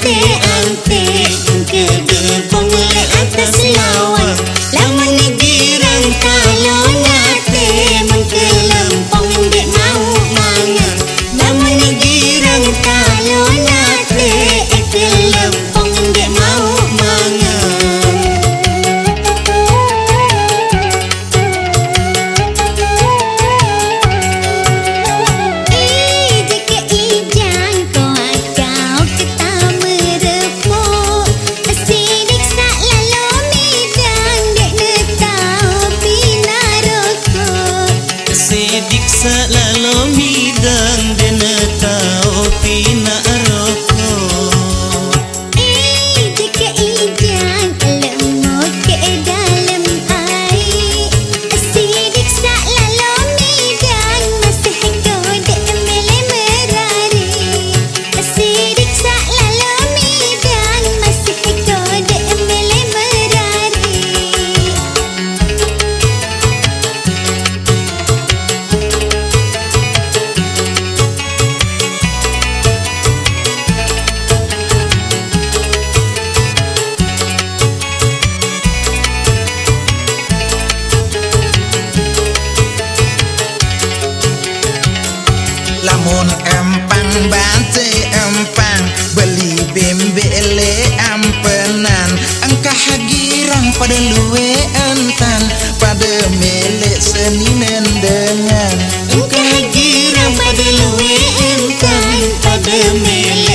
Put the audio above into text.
ante ante, ante, ante, ante, ante, ante, ante, ante, ante, ante, selalu midang denata ीन Lamun empang bate empang. Beli bembele ampenan. Engkah girang pada luwe entan. Pada mele seni nendengan. Engkah girang pada luwe entan. Pada milik